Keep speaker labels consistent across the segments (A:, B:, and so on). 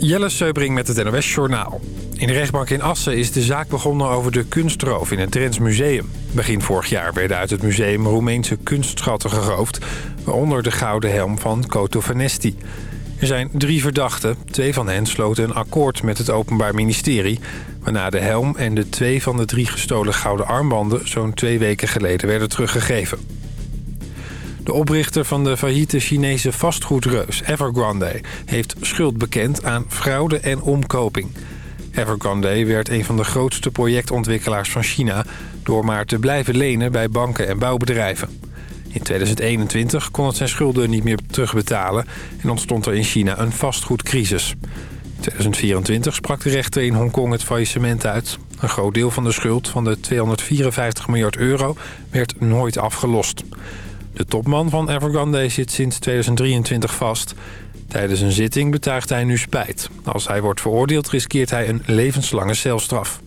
A: Jelle Seubring met het NOS Journaal. In de rechtbank in Assen is de zaak begonnen over de kunstroof in het Drents Museum. Begin vorig jaar werden uit het museum Roemeense kunstschatten geroofd... waaronder de gouden helm van Koto Vanesti. Er zijn drie verdachten. Twee van hen sloten een akkoord met het Openbaar Ministerie... waarna de helm en de twee van de drie gestolen gouden armbanden... zo'n twee weken geleden werden teruggegeven. De oprichter van de failliete Chinese vastgoedreus Evergrande... heeft schuld bekend aan fraude en omkoping. Evergrande werd een van de grootste projectontwikkelaars van China... door maar te blijven lenen bij banken en bouwbedrijven. In 2021 kon het zijn schulden niet meer terugbetalen... en ontstond er in China een vastgoedcrisis. In 2024 sprak de rechter in Hongkong het faillissement uit. Een groot deel van de schuld van de 254 miljard euro werd nooit afgelost. De topman van Evergrande zit sinds 2023 vast. Tijdens een zitting betuigt hij nu spijt. Als hij wordt veroordeeld riskeert hij een levenslange celstraf.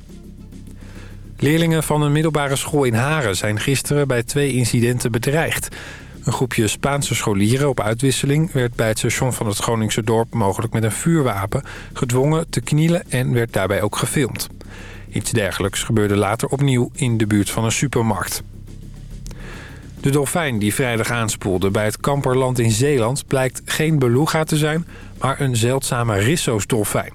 A: Leerlingen van een middelbare school in Haren zijn gisteren bij twee incidenten bedreigd. Een groepje Spaanse scholieren op uitwisseling werd bij het station van het Groningse dorp mogelijk met een vuurwapen gedwongen te knielen en werd daarbij ook gefilmd. Iets dergelijks gebeurde later opnieuw in de buurt van een supermarkt. De dolfijn die vrijdag aanspoelde bij het Kamperland in Zeeland... blijkt geen beluga te zijn, maar een zeldzame Risso's-dolfijn.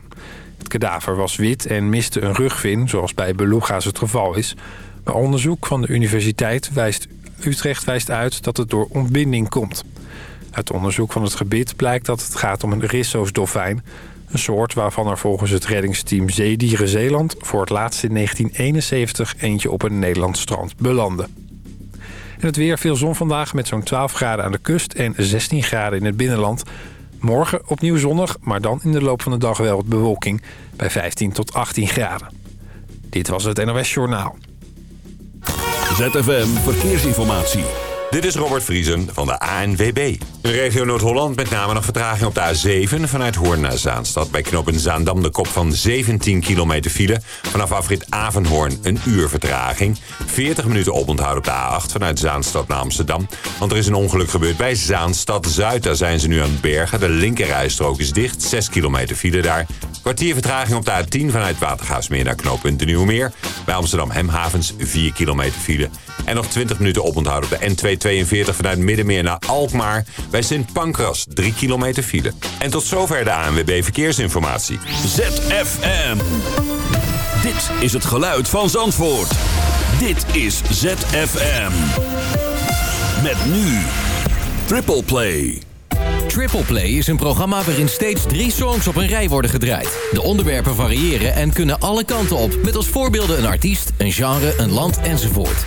A: Het kadaver was wit en miste een rugvin, zoals bij beluga's het geval is. Maar onderzoek van de Universiteit wijst, Utrecht wijst uit dat het door ontbinding komt. Uit onderzoek van het gebit blijkt dat het gaat om een Risso's-dolfijn... een soort waarvan er volgens het reddingsteam Zeedieren Zeeland... voor het laatst in 1971 eentje op een Nederlands strand belandde. En het weer veel zon vandaag met zo'n 12 graden aan de kust en 16 graden in het binnenland. Morgen opnieuw zonnig, maar dan in de loop van de dag wel wat bewolking bij 15 tot 18 graden. Dit was het NOS Journaal.
B: ZFM Verkeersinformatie.
C: Dit is Robert Vriesen van de ANWB. De regio Noord-Holland met name nog vertraging op de A7... vanuit Hoorn naar Zaanstad. Bij knooppunt Zaandam de kop van 17 kilometer file. Vanaf afrit Avenhoorn een uur vertraging. 40 minuten oponthoud op de A8 vanuit Zaanstad naar Amsterdam. Want er is een ongeluk gebeurd bij Zaanstad-Zuid. Daar zijn ze nu aan het bergen. De linkerrijstrook is dicht. 6 kilometer file daar. Kwartier vertraging op de A10 vanuit Watergaasmeer naar knooppunt de Nieuwmeer. Bij Amsterdam Hemhavens 4 kilometer file. En nog 20 minuten oponthoud op de N242 vanuit Middenmeer naar Alkmaar. Bij Sint Pancras 3 kilometer file. En tot zover de ANWB Verkeersinformatie.
B: ZFM. Dit is het geluid van Zandvoort. Dit is ZFM. Met nu Triple Play.
D: Triple Play is een programma waarin steeds drie songs op een rij worden gedraaid. De onderwerpen variëren en kunnen alle kanten op... met als voorbeelden een artiest, een genre, een land enzovoort.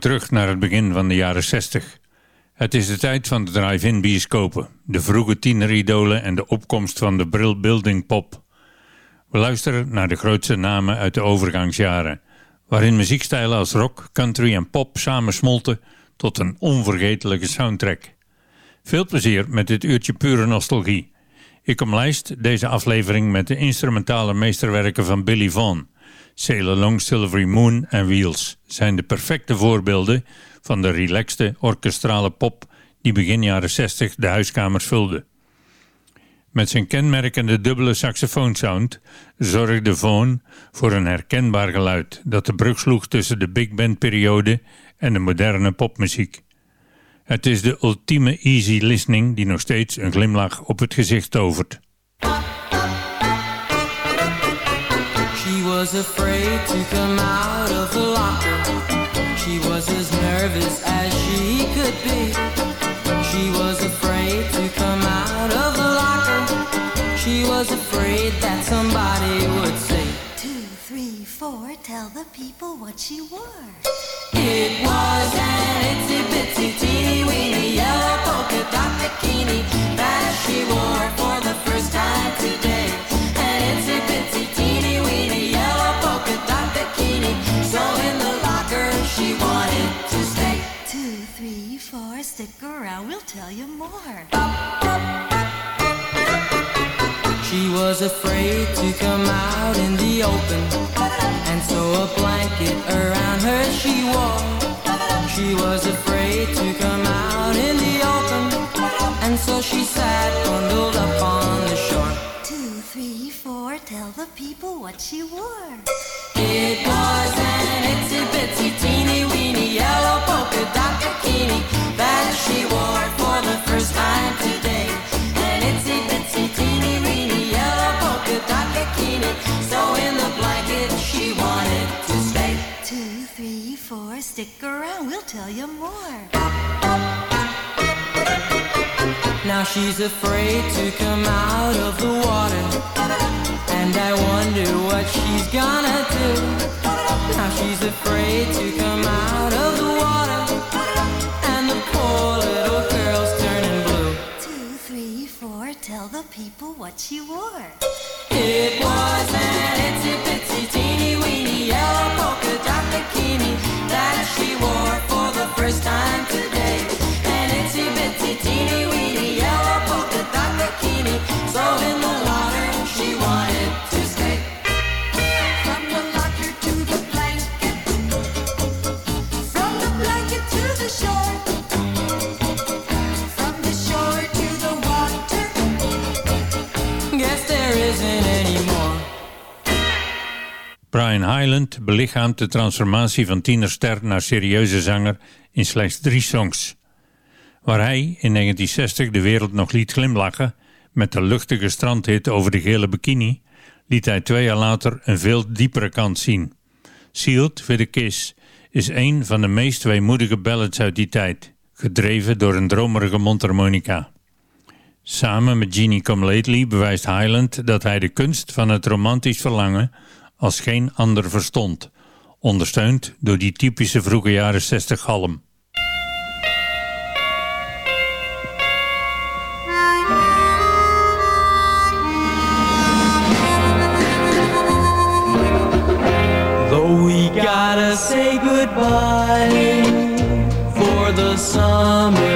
E: Terug naar het begin van de jaren 60. Het is de tijd van de drive-in bioscopen, de vroege tieneridolen en de opkomst van de Brill Building Pop. We luisteren naar de grootste namen uit de overgangsjaren, waarin muziekstijlen als rock, country en pop samensmolten tot een onvergetelijke soundtrack. Veel plezier met dit uurtje pure nostalgie. Ik omlijst deze aflevering met de instrumentale meesterwerken van Billy Vaughn. Sail Along Silvery Moon en Wheels zijn de perfecte voorbeelden van de relaxte orkestrale pop die begin jaren 60 de huiskamers vulde. Met zijn kenmerkende dubbele saxofoonsound zorgde Vaughn voor een herkenbaar geluid dat de brug sloeg tussen de big band periode en de moderne popmuziek. Het is de ultieme easy listening die nog steeds een glimlach op het gezicht tovert.
F: Was afraid to come out of the locker. She was as nervous as she could be. She was afraid to come out of the locker. She was afraid that somebody would say,
G: Two, three, four, tell the people what she wore.
F: It was an itsy bitsy teeny weeny yellow polka dot bikini that she wore for the
G: stick around, we'll tell you more.
F: She was afraid to come out in the open, and so a blanket around her she wore. She was afraid to come out in the open, and so she sat bundled up on the shore.
G: Two, three, four, tell the people what she wore.
F: It was an itsy bitsy teeny weeny yellow polka dot bikini that she wore for the first time today. An itsy bitsy teeny weeny yellow polka dot bikini. So in the blanket she wanted to stay.
G: Two, three, four, stick around, we'll tell you more.
F: Now she's afraid to come out of the water. And I wonder what she's gonna do. Now she's afraid to come out the
G: people what she wore.
F: It was an itsy bitsy teeny weeny yellow polka dot bikini that she wore for the first time today. An itsy bitsy teeny weeny yellow polka dot bikini. So in
E: Brian Hyland belichaamt de transformatie van tienerster naar serieuze zanger in slechts drie songs. Waar hij in 1960 de wereld nog liet glimlachen met de luchtige strandhit over de gele bikini, liet hij twee jaar later een veel diepere kant zien. Sealed with a Kiss is een van de meest weemoedige ballads uit die tijd, gedreven door een dromerige mondharmonica. Samen met Jeannie Come Lately bewijst Highland dat hij de kunst van het romantisch verlangen als geen ander verstond, ondersteund door die typische vroege jaren 60 galm.
F: Though we gotta say goodbye for the summer,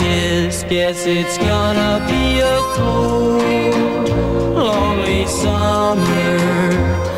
F: kiss. Guess it's gonna be a cold, lonely summer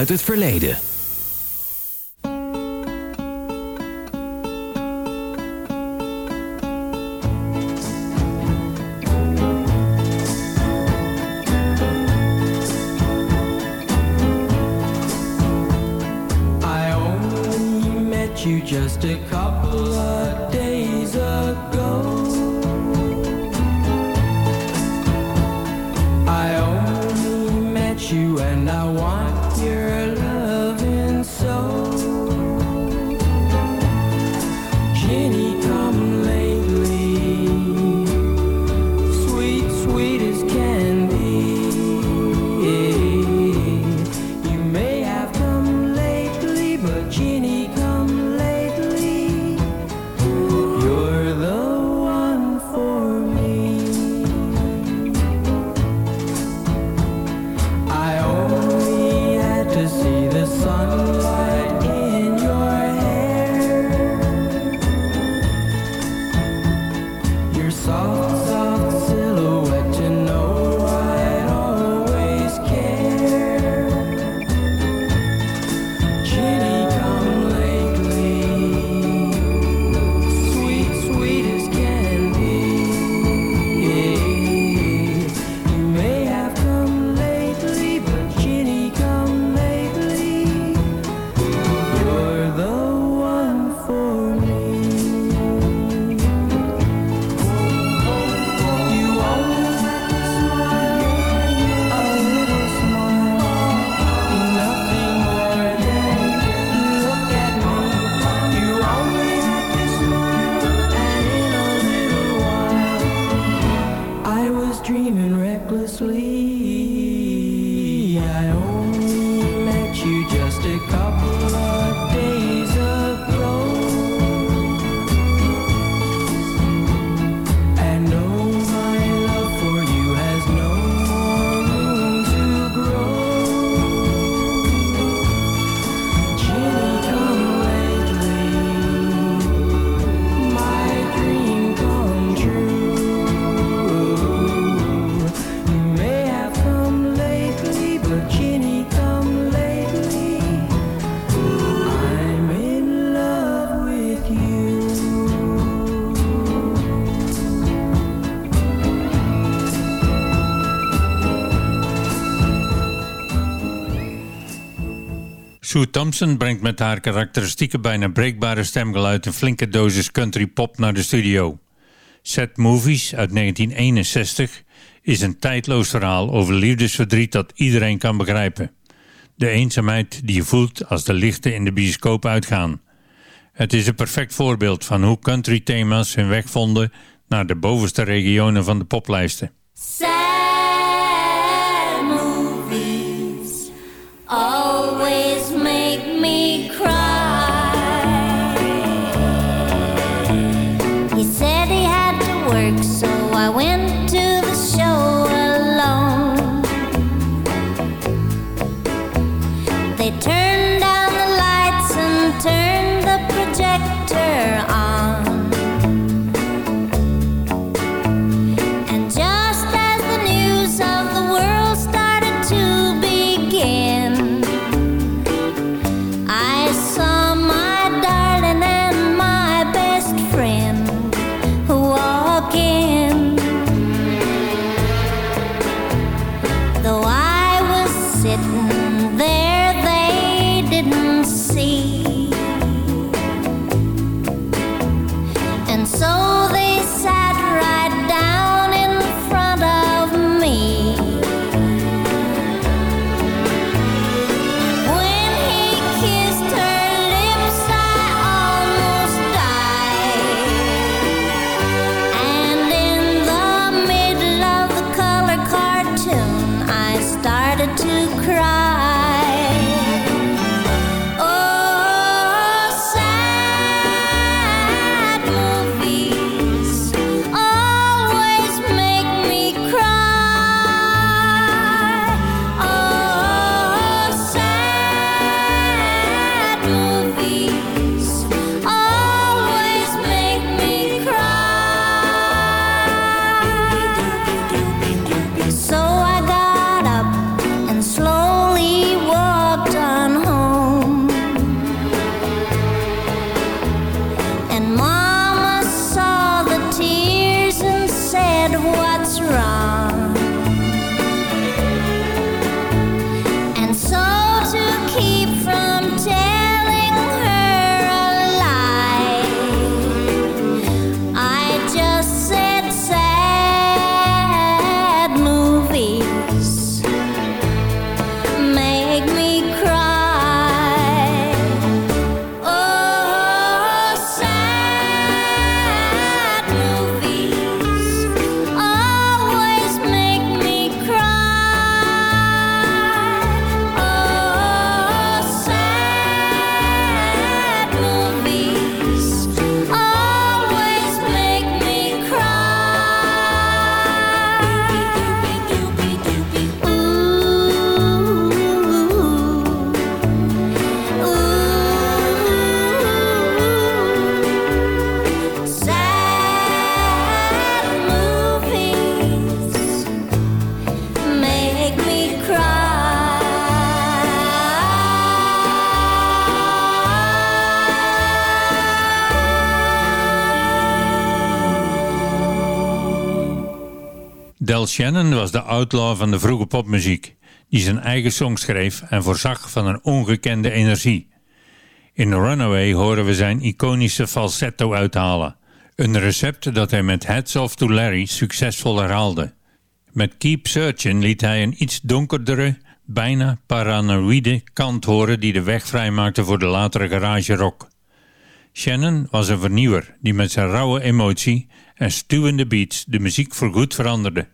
F: uit het verleden.
E: Sue Thompson brengt met haar karakteristieke bijna breekbare stemgeluid een flinke dosis country pop naar de studio. Set Movies uit 1961 is een tijdloos verhaal over liefdesverdriet dat iedereen kan begrijpen. De eenzaamheid die je voelt als de lichten in de bioscoop uitgaan. Het is een perfect voorbeeld van hoe country thema's hun weg vonden naar de bovenste regionen van de poplijsten.
H: Movies. Oh.
E: Shannon was de outlaw van de vroege popmuziek, die zijn eigen song schreef en voorzag van een ongekende energie. In Runaway horen we zijn iconische falsetto uithalen, een recept dat hij met Heads Off to Larry succesvol herhaalde. Met Keep Searching liet hij een iets donkerdere, bijna paranoïde kant horen die de weg vrijmaakte voor de latere garage rock. Shannon was een vernieuwer die met zijn rauwe emotie en stuwende beats de muziek voorgoed veranderde.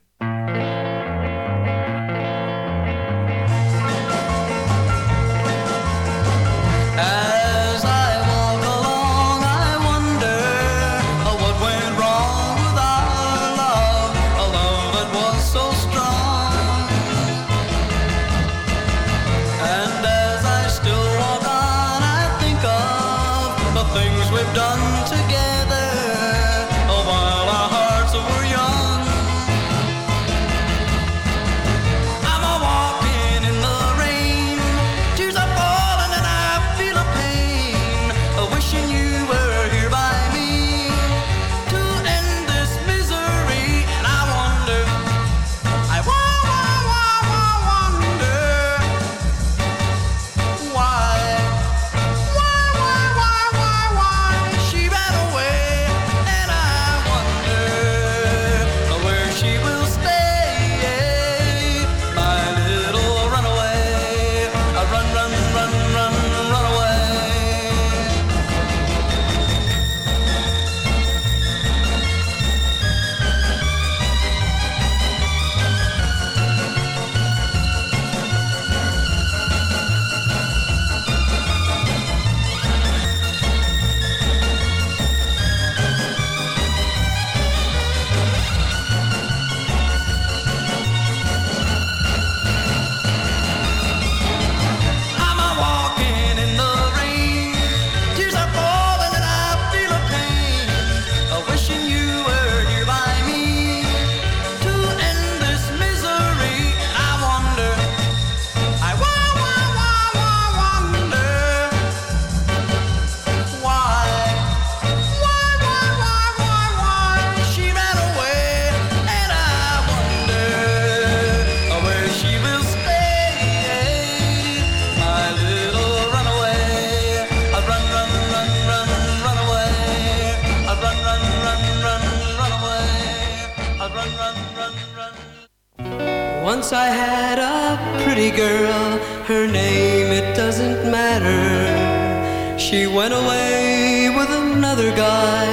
I: Once I had a pretty girl, her name it doesn't matter. She went away with another guy,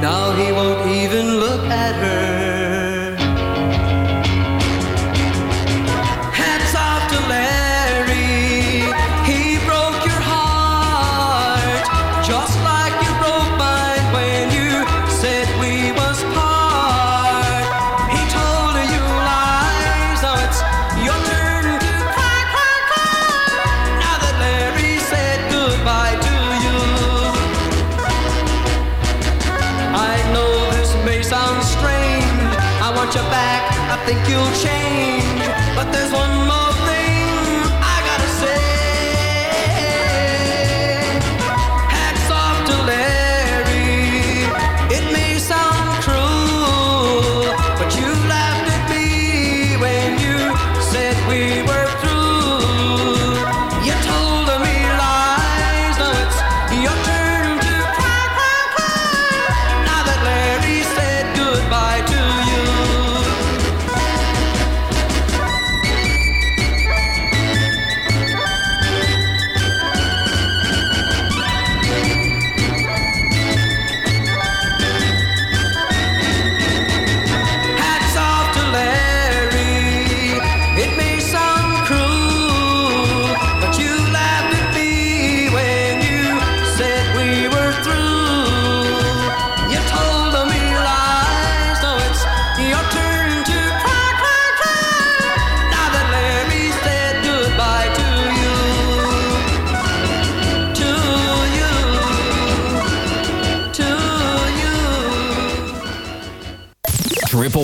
I: now he won't even look at her.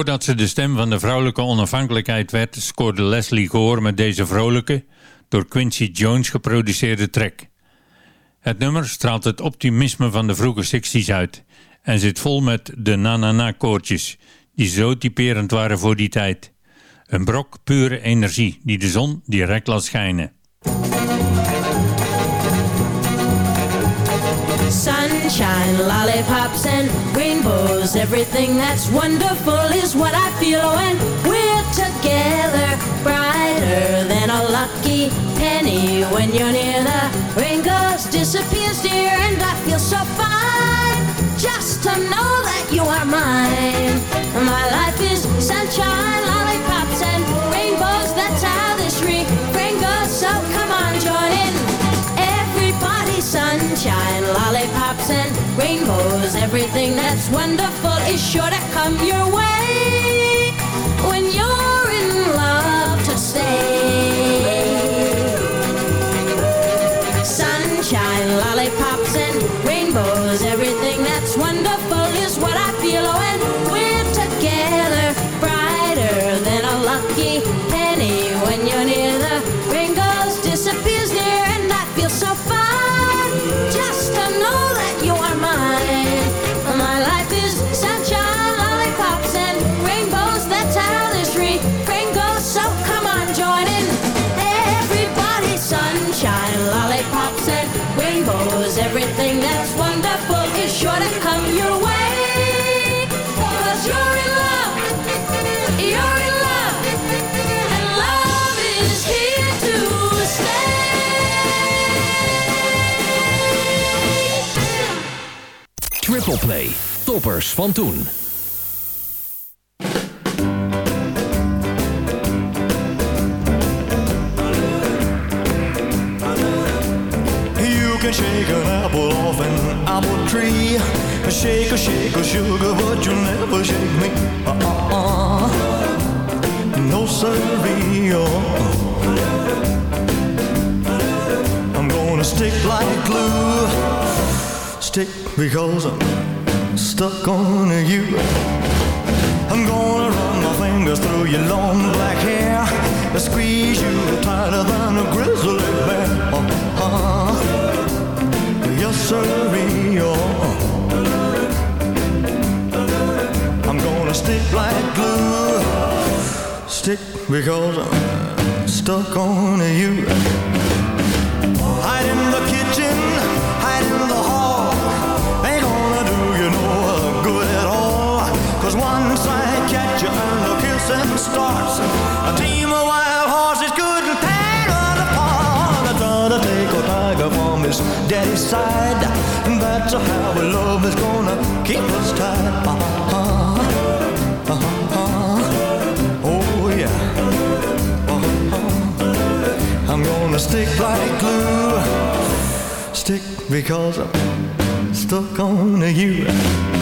E: Voordat ze de stem van de vrouwelijke onafhankelijkheid werd, scoorde Leslie Gore met deze vrolijke, door Quincy Jones geproduceerde track. Het nummer straalt het optimisme van de vroege sixties uit en zit vol met de na-na-na-koortjes, die zo typerend waren voor die tijd. Een brok pure energie die de zon direct laat schijnen.
H: Cause everything that's wonderful is what I feel when we're together. Brighter than a lucky penny when you're near the rain goes, disappears, dear, and I feel so fine just to know that you are mine. My life is sunshine Cause everything that's wonderful is sure to come your way When you're in love to stay.
J: Triple Play. Toppers van toen.
K: You can shake an apple off an apple tree. Shake a shake a sugar, but you'll never shake me. Uh-uh. No siree. I'm gonna stick like glue. Stick because stuck on you. I'm gonna run my fingers through your long black hair. Squeeze you tighter than a grizzly bear. Uh-huh. Yes, sirree. I'm gonna stick like glue. Stick because I'm stuck on from his daddy's side. And that's how our love is gonna keep us tied. Uh-huh. Uh-huh. Oh yeah. Uh-huh. I'm gonna stick like glue. Stick because I'm stuck on you.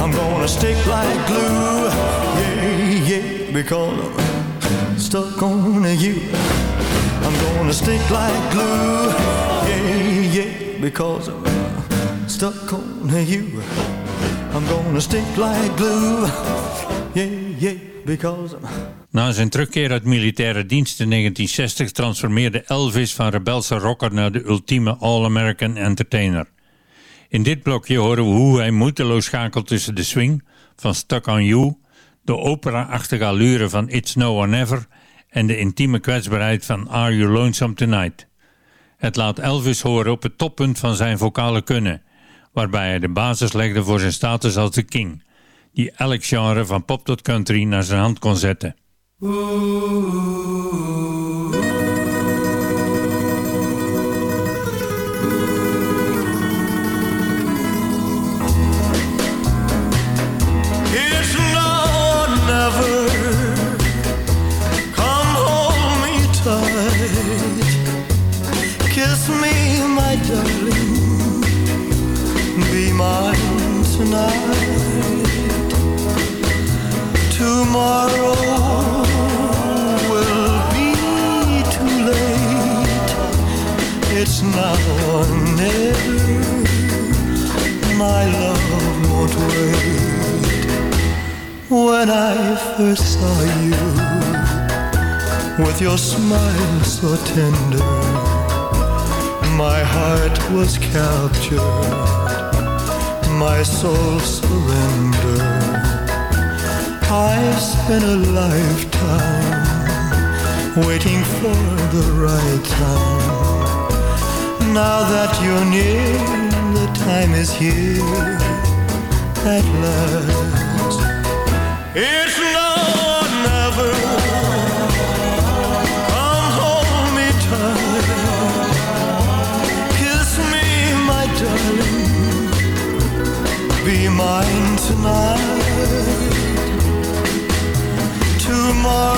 K: I'm gonna stick like glue. Yeah, yeah, because I'm stuck on you. I'm gonna stick like glue. Yeah, yeah, because I'm stuck on you. I'm gonna stick like glue. Yeah, yeah, because I'm
E: Na zijn terugkeer uit militaire dienst in 1960 transformeerde Elvis van rebelse rocker naar de ultieme All-American entertainer. In dit blokje horen we hoe hij moeiteloos schakelt tussen de swing van Stuck on You, de opera-achtige allure van It's No or Never en de intieme kwetsbaarheid van Are You Lonesome Tonight. Het laat Elvis horen op het toppunt van zijn vocale kunnen, waarbij hij de basis legde voor zijn status als de king, die elk genre van pop tot country naar zijn hand kon zetten.
K: It's now or never. Come hold me tight. Kiss me, my darling. Be mine tonight. Tomorrow It's now or never. My love won't wait. When I first saw you with your smile so tender, my heart was captured, my soul surrendered. I've spent a lifetime waiting for the right time. Now that you're near, the time is here at last. It's now or never. Come hold me tight. Kiss me, my darling. Be mine tonight. Tomorrow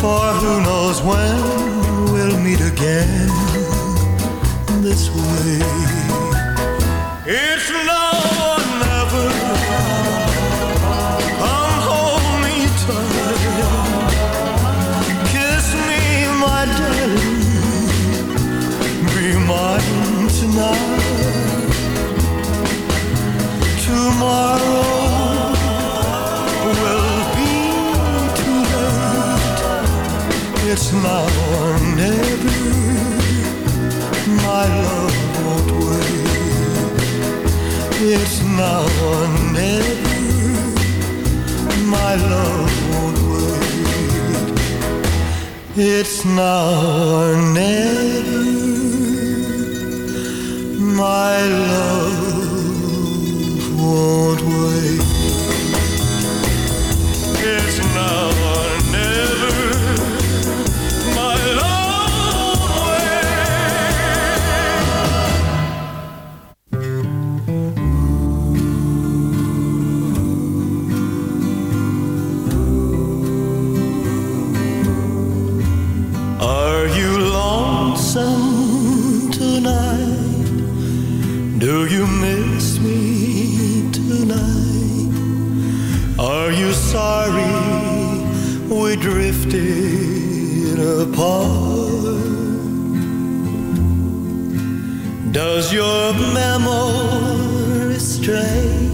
K: For who knows when we'll meet again this way. It's now It's now or never. My love won't wait. It's now or never. My love won't wait. It's now or never. My love won't wait. Does your memory stray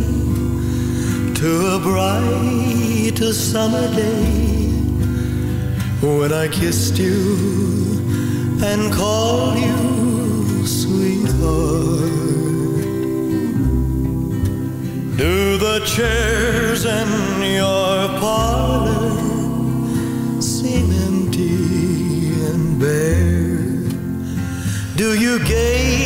K: to a bright summer day? when I kissed you and called you sweetheart. Do the chairs in your parlor seem empty and bare? Do you gaze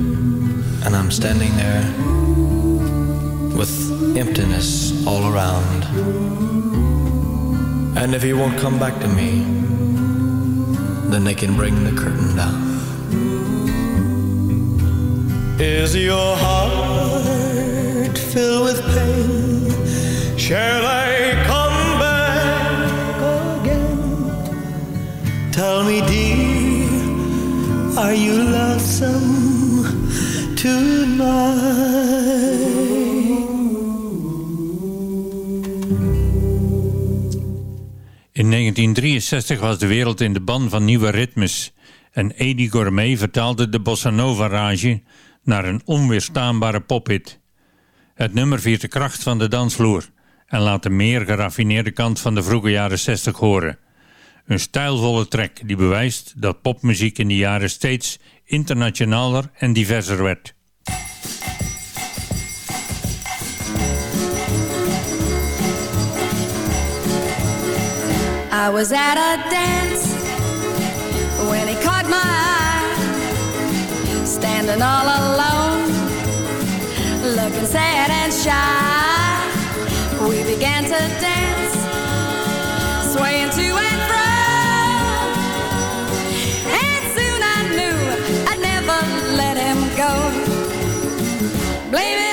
K: and I'm standing there with emptiness all around. And if he won't come back to me, then they can bring the curtain down. Is your heart
E: 1963 was de wereld in de ban van nieuwe ritmes en Eddie Gourmet vertaalde de bossa nova rage naar een onweerstaanbare pophit. Het nummer viert de kracht van de dansvloer en laat de meer geraffineerde kant van de vroege jaren 60 horen. Een stijlvolle track die bewijst dat popmuziek in die jaren steeds internationaler en diverser werd.
L: I was at a dance when he caught my eye, standing all alone, looking sad and shy. We began to dance, swaying to and fro, and soon I knew I'd never let him go. Blame it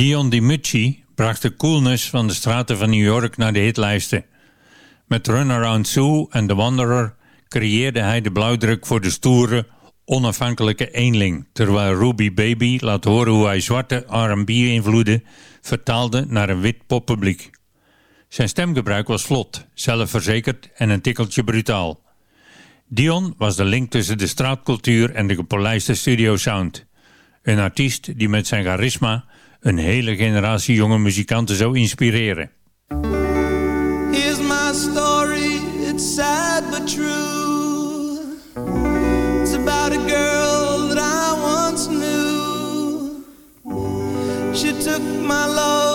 E: Dion DiMucci bracht de coolness van de straten van New York naar de hitlijsten. Met Runaround Sue en The Wanderer creëerde hij de blauwdruk voor de stoere, onafhankelijke eenling, terwijl Ruby Baby laat horen hoe hij zwarte R&B-invloeden vertaalde naar een wit poppubliek. Zijn stemgebruik was vlot, zelfverzekerd en een tikkeltje brutaal. Dion was de link tussen de straatcultuur en de gepolijste studiosound. Een artiest die met zijn charisma een hele generatie jonge muzikanten zou inspireren.
D: Here's my story, it's sad but true. It's about a girl that I once knew. She took my love,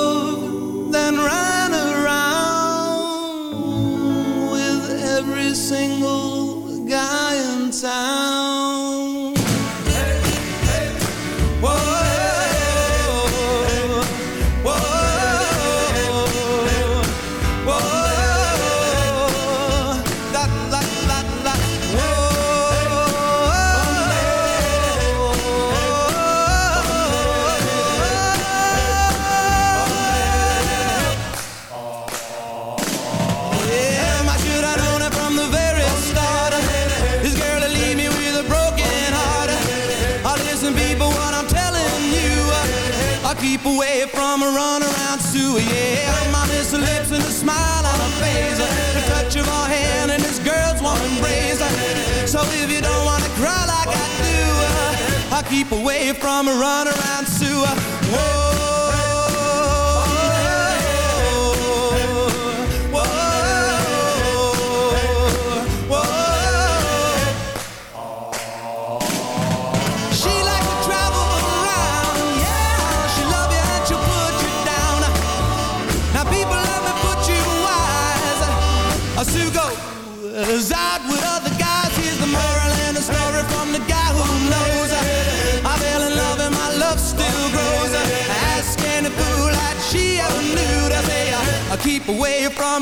D: keep away from a run around Sue. Whoa.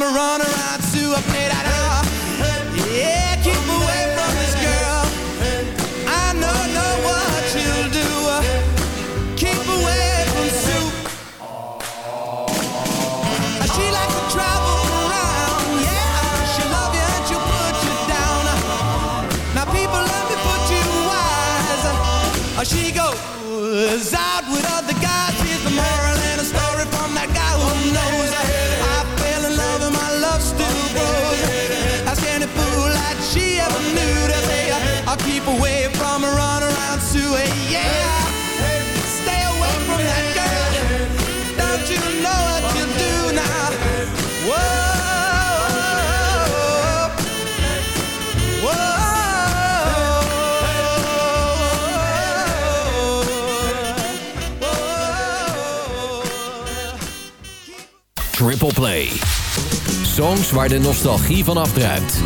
M: I'm a
D: runner. Songs waar de nostalgie van afdruipt.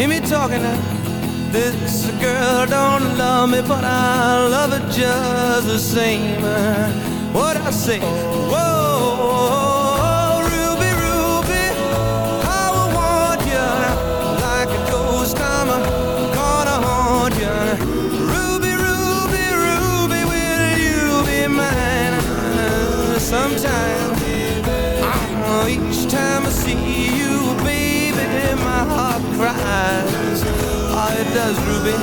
M: Hear me talking now. This girl don't love me, but I love her just the same. What I say? Whoa, Ruby, Ruby, I will want you like a ghost. I'm gonna haunt you. Ruby, Ruby, Ruby, will you be mine? Sometime, each time I see you. Cries, crying. Oh, it does, Ruby.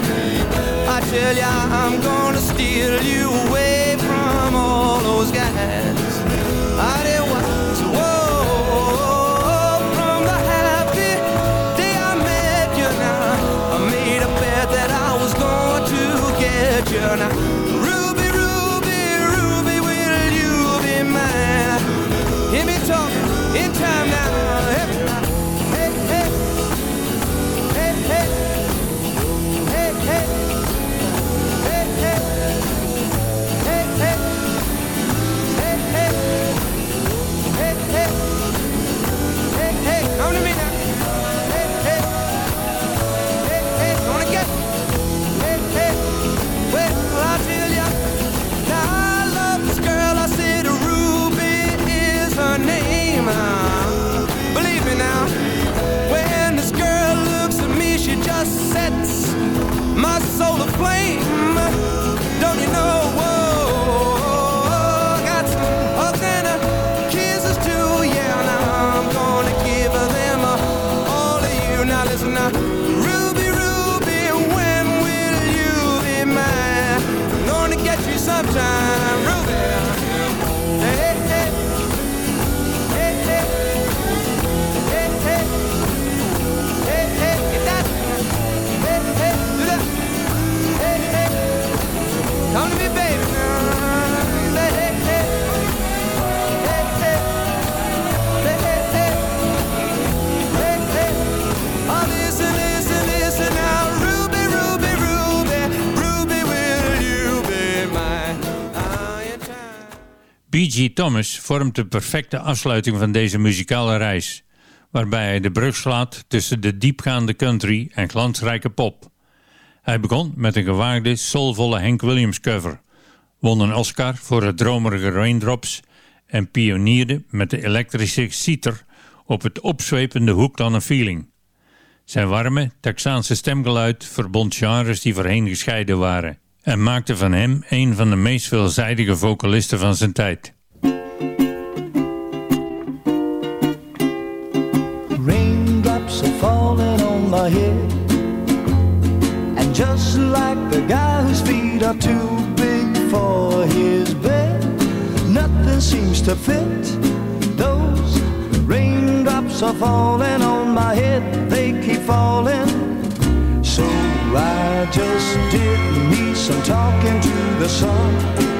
M: I tell ya, I'm gonna steal you away from all those guys. I didn't want to, whoa, from the happy day I met you now. I made a bet that I was going to get you now.
E: B.G. Thomas vormt de perfecte afsluiting van deze muzikale reis, waarbij hij de brug slaat tussen de diepgaande country en glansrijke pop. Hij begon met een gewaagde, soulvolle Hank Williams cover, won een Oscar voor het dromerige Raindrops en pionierde met de elektrische citer op het opzwepende Hooked on a Feeling. Zijn warme, Texaanse stemgeluid verbond genres die voorheen gescheiden waren en maakte van hem een van de meest veelzijdige vocalisten van zijn tijd.
I: Raindrops are falling on my head. And just like the guy whose feet are too big for his bed, nothing seems to fit. Those raindrops are falling on my head, they keep falling. So I just did me some talking to the sun.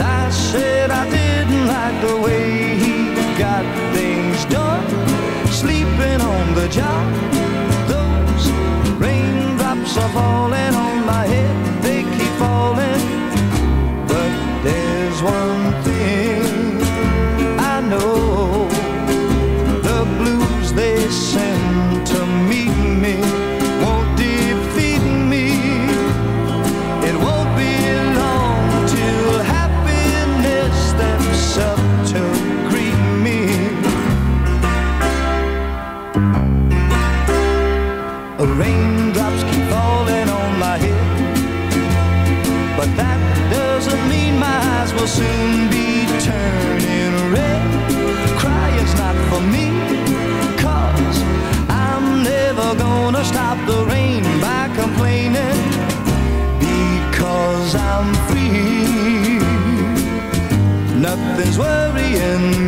I: I said I didn't like the way he got things done. Sleeping on the job. Those raindrops are falling on my head. They keep falling. But there's one thing I know. The blues they send worrying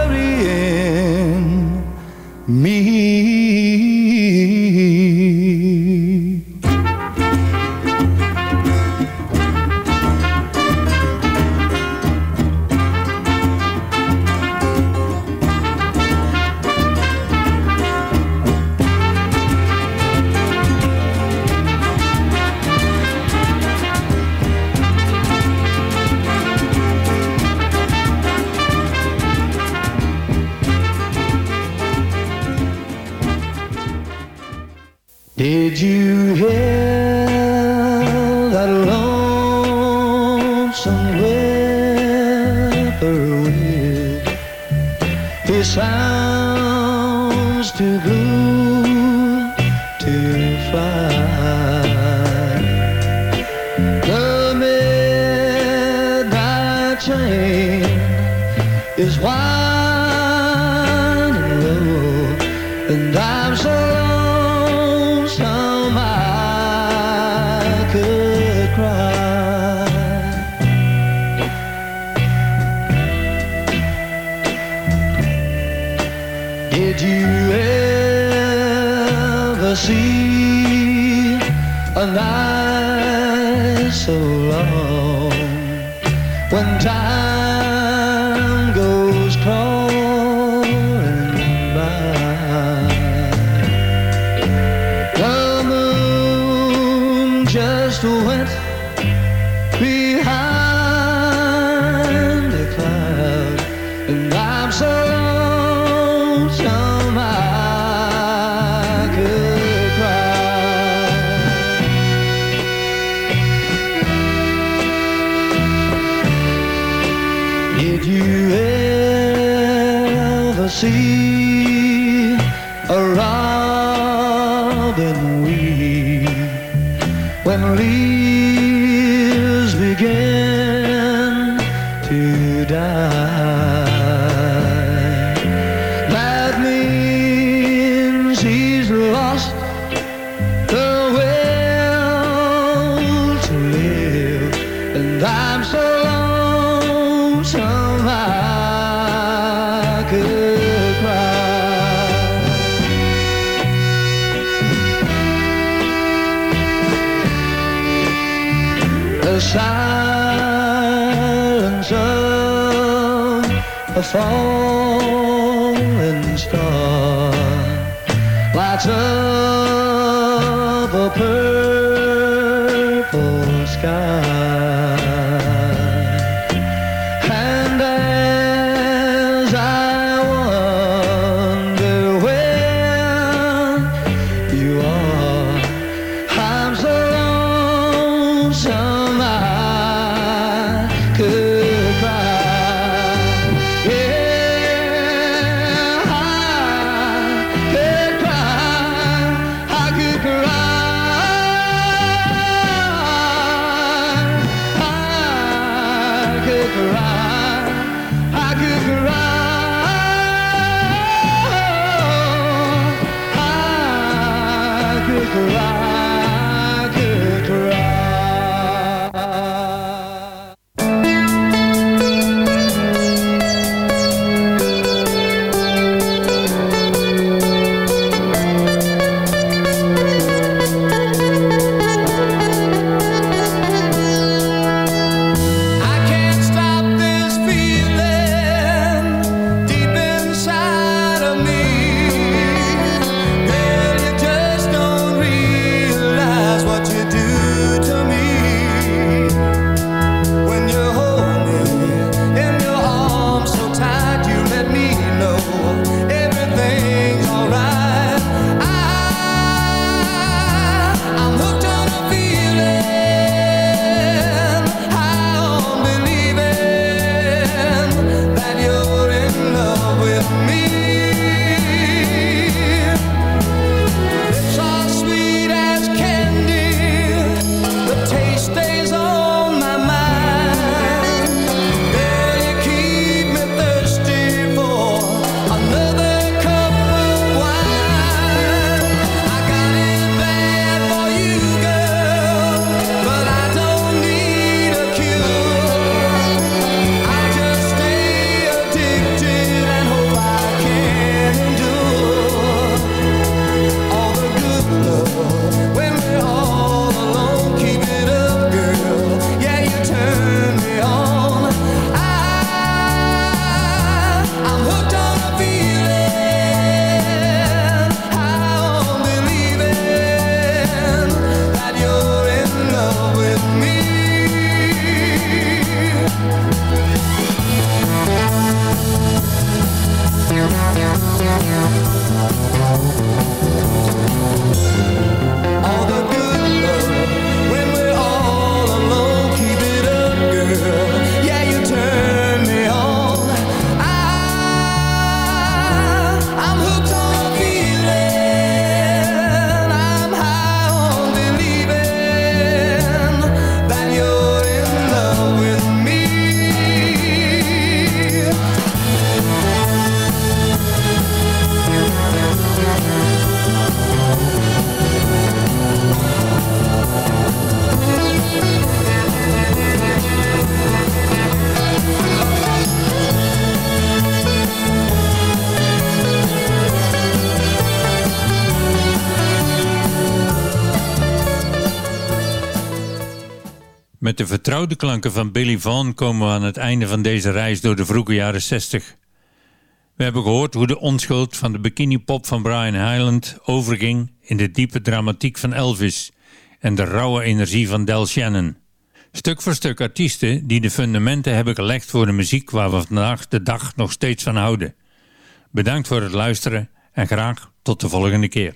I: a
E: de vertrouwde klanken van Billy Vaughn komen we aan het einde van deze reis door de vroege jaren 60. We hebben gehoord hoe de onschuld van de bikini-pop van Brian Hyland overging in de diepe dramatiek van Elvis en de rauwe energie van Del Shannon. Stuk voor stuk artiesten die de fundamenten hebben gelegd voor de muziek waar we vandaag de dag nog steeds van houden. Bedankt voor het luisteren en graag tot de volgende keer.